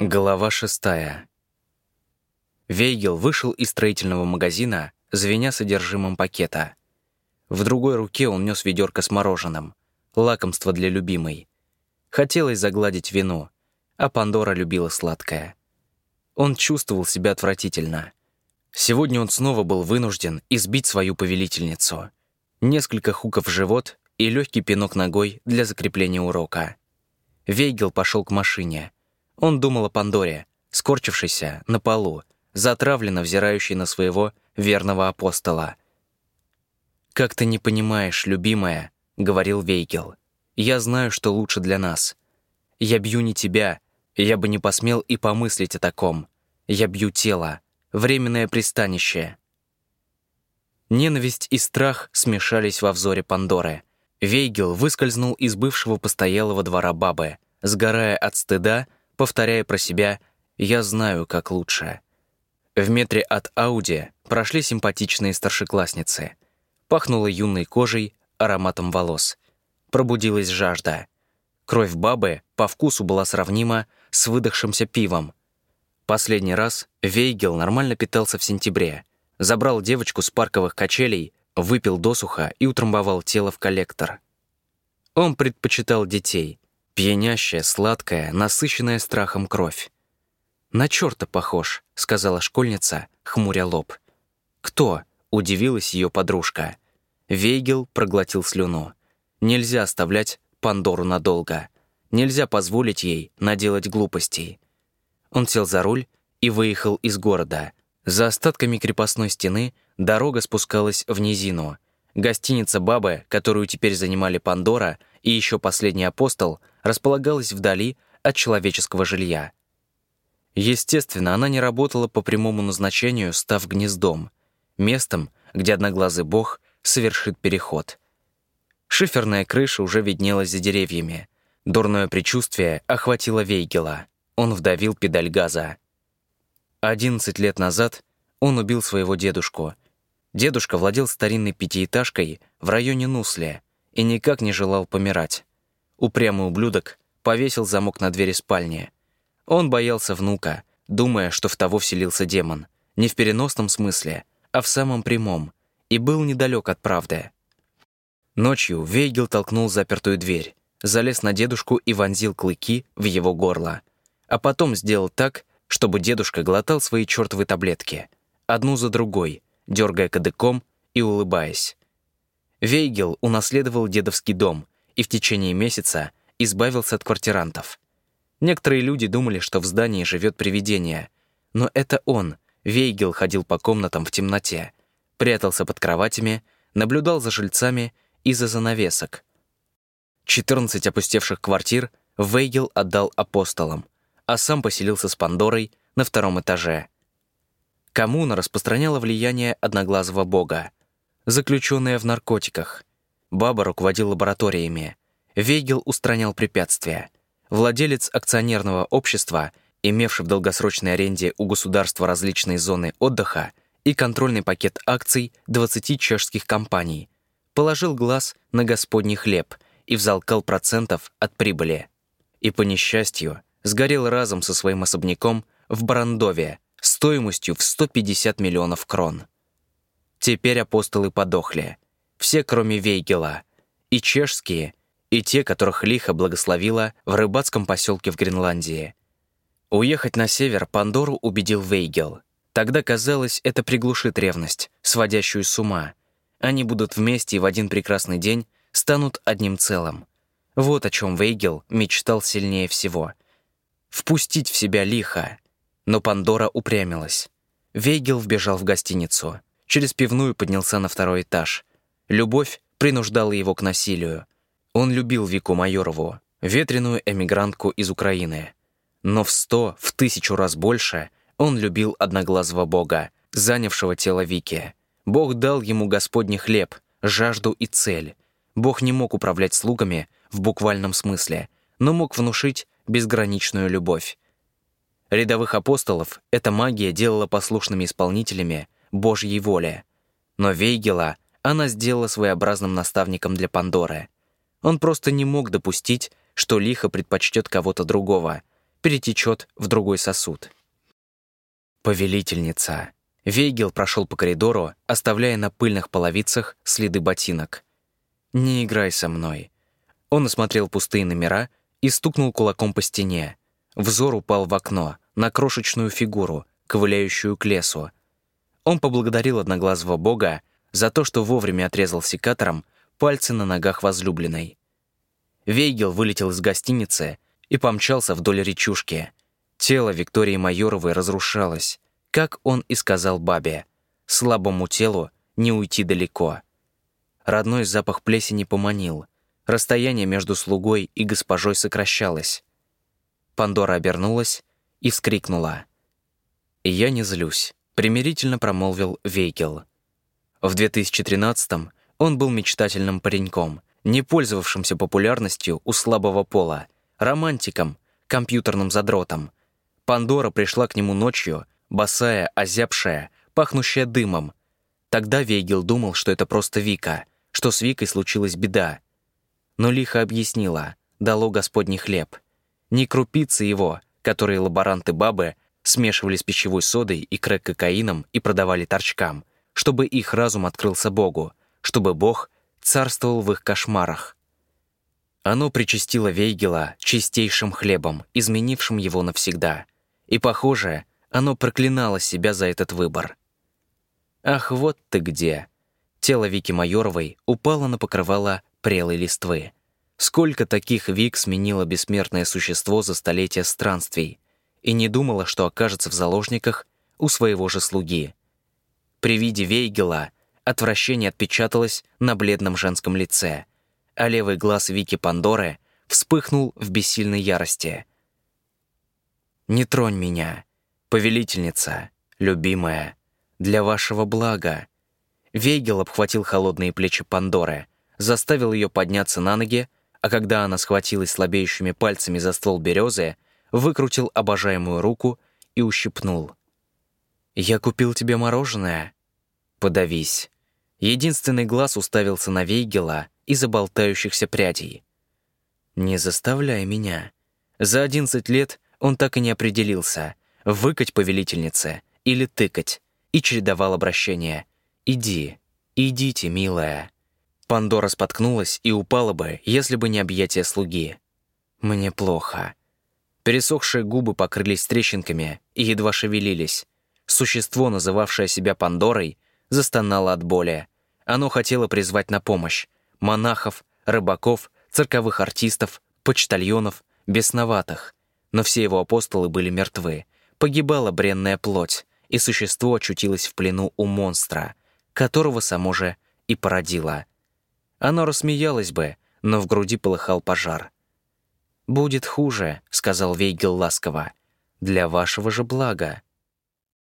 Глава шестая. Вейгел вышел из строительного магазина, звеня содержимым пакета. В другой руке он нес ведерко с мороженым, лакомство для любимой. Хотелось загладить вину, а Пандора любила сладкое. Он чувствовал себя отвратительно. Сегодня он снова был вынужден избить свою повелительницу. Несколько хуков в живот и легкий пинок ногой для закрепления урока. Вейгел пошел к машине — он думал о Пандоре, скорчившейся на полу, затравленно взирающей на своего верного апостола. «Как ты не понимаешь, любимая», — говорил Вейгел, «я знаю, что лучше для нас. Я бью не тебя, я бы не посмел и помыслить о таком. Я бью тело, временное пристанище». Ненависть и страх смешались во взоре Пандоры. Вейгел выскользнул из бывшего постоялого двора бабы, сгорая от стыда повторяя про себя «я знаю, как лучше». В метре от Ауди прошли симпатичные старшеклассницы. Пахнуло юной кожей, ароматом волос. Пробудилась жажда. Кровь бабы по вкусу была сравнима с выдохшимся пивом. Последний раз Вейгел нормально питался в сентябре. Забрал девочку с парковых качелей, выпил досуха и утрамбовал тело в коллектор. Он предпочитал детей — Пьянящая, сладкая, насыщенная страхом кровь. «На черта похож», — сказала школьница, хмуря лоб. «Кто?» — удивилась ее подружка. Вейгел проглотил слюну. Нельзя оставлять Пандору надолго. Нельзя позволить ей наделать глупостей. Он сел за руль и выехал из города. За остатками крепостной стены дорога спускалась в низину. Гостиница «Бабы», которую теперь занимали Пандора и еще последний апостол, располагалась вдали от человеческого жилья. Естественно, она не работала по прямому назначению, став гнездом, местом, где одноглазый бог совершит переход. Шиферная крыша уже виднелась за деревьями. Дурное предчувствие охватило Вейгела. Он вдавил педаль газа. Одиннадцать лет назад он убил своего дедушку. Дедушка владел старинной пятиэтажкой в районе Нусле и никак не желал помирать. Упрямый ублюдок повесил замок на двери спальни. Он боялся внука, думая, что в того вселился демон. Не в переносном смысле, а в самом прямом. И был недалек от правды. Ночью Вейгел толкнул запертую дверь, залез на дедушку и вонзил клыки в его горло. А потом сделал так, чтобы дедушка глотал свои чертовы таблетки, одну за другой, дергая кадыком и улыбаясь. Вейгел унаследовал дедовский дом — и в течение месяца избавился от квартирантов. Некоторые люди думали, что в здании живет привидение, но это он, Вейгел, ходил по комнатам в темноте, прятался под кроватями, наблюдал за жильцами из-за занавесок. 14 опустевших квартир Вейгел отдал апостолам, а сам поселился с Пандорой на втором этаже. Коммуна распространяла влияние одноглазого бога, заключенная в наркотиках. Баба руководил лабораториями. Вейгел устранял препятствия. Владелец акционерного общества, имевший в долгосрочной аренде у государства различные зоны отдыха и контрольный пакет акций 20 чешских компаний, положил глаз на господний хлеб и взалкал процентов от прибыли. И, по несчастью, сгорел разом со своим особняком в Барандове стоимостью в 150 миллионов крон. Теперь апостолы подохли — все, кроме Вейгела, и чешские, и те, которых лихо благословила в рыбацком поселке в Гренландии. Уехать на север Пандору убедил Вейгел. Тогда казалось, это приглушит ревность, сводящую с ума. Они будут вместе и в один прекрасный день станут одним целым. Вот о чем Вейгел мечтал сильнее всего. Впустить в себя лихо. Но Пандора упрямилась. Вейгел вбежал в гостиницу. Через пивную поднялся на второй этаж. Любовь принуждала его к насилию. Он любил Вику Майорову, ветреную эмигрантку из Украины. Но в сто, в тысячу раз больше он любил одноглазого бога, занявшего тело Вики. Бог дал ему Господний хлеб, жажду и цель. Бог не мог управлять слугами в буквальном смысле, но мог внушить безграничную любовь. Рядовых апостолов эта магия делала послушными исполнителями Божьей воли. Но Вейгела — она сделала своеобразным наставником для Пандоры. Он просто не мог допустить, что лихо предпочтет кого-то другого, перетечет в другой сосуд. Повелительница. Вейгел прошел по коридору, оставляя на пыльных половицах следы ботинок. «Не играй со мной». Он осмотрел пустые номера и стукнул кулаком по стене. Взор упал в окно, на крошечную фигуру, ковыляющую к лесу. Он поблагодарил одноглазого бога за то, что вовремя отрезал секатором пальцы на ногах возлюбленной. Вейгел вылетел из гостиницы и помчался вдоль речушки. Тело Виктории Майоровой разрушалось, как он и сказал бабе. Слабому телу не уйти далеко. Родной запах плесени поманил. Расстояние между слугой и госпожой сокращалось. Пандора обернулась и вскрикнула. «Я не злюсь», — примирительно промолвил Вейгел. В 2013-м он был мечтательным пареньком, не пользовавшимся популярностью у слабого пола, романтиком, компьютерным задротом. Пандора пришла к нему ночью, босая, озябшая, пахнущая дымом. Тогда Вейгел думал, что это просто Вика, что с Викой случилась беда. Но лихо объяснила, дало Господний хлеб. Не крупицы его, которые лаборанты-бабы смешивали с пищевой содой и крэк-кокаином и продавали торчкам, чтобы их разум открылся Богу, чтобы Бог царствовал в их кошмарах. Оно причастило Вейгела чистейшим хлебом, изменившим его навсегда. И, похоже, оно проклинало себя за этот выбор. Ах, вот ты где! Тело Вики Майоровой упало на покрывало прелой листвы. Сколько таких Вик сменило бессмертное существо за столетия странствий и не думала, что окажется в заложниках у своего же слуги. При виде Вейгела отвращение отпечаталось на бледном женском лице, а левый глаз Вики Пандоры вспыхнул в бессильной ярости. «Не тронь меня, повелительница, любимая, для вашего блага». Вейгел обхватил холодные плечи Пандоры, заставил ее подняться на ноги, а когда она схватилась слабеющими пальцами за ствол березы, выкрутил обожаемую руку и ущипнул. «Я купил тебе мороженое?» «Подавись». Единственный глаз уставился на Вейгела из-за болтающихся прядей. «Не заставляй меня». За одиннадцать лет он так и не определился, выкать повелительнице или тыкать, и чередовал обращение. «Иди, идите, милая». Пандора споткнулась и упала бы, если бы не объятия слуги. «Мне плохо». Пересохшие губы покрылись трещинками и едва шевелились. Существо, называвшее себя Пандорой, застонало от боли. Оно хотело призвать на помощь монахов, рыбаков, цирковых артистов, почтальонов, бесноватых. Но все его апостолы были мертвы. Погибала бренная плоть, и существо очутилось в плену у монстра, которого само же и породило. Оно рассмеялось бы, но в груди полыхал пожар. «Будет хуже», — сказал Вейгел ласково. «Для вашего же блага.